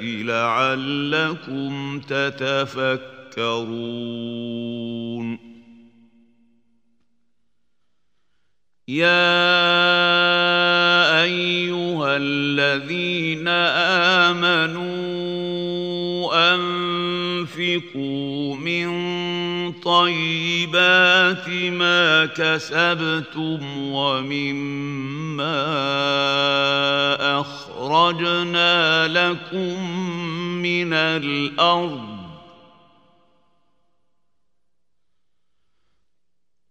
لعلكم تتفكرون. يا أيها الذين آمنوا انفقوا من طيبات ما كسبتم ومما اخرجنا لكم من الأرض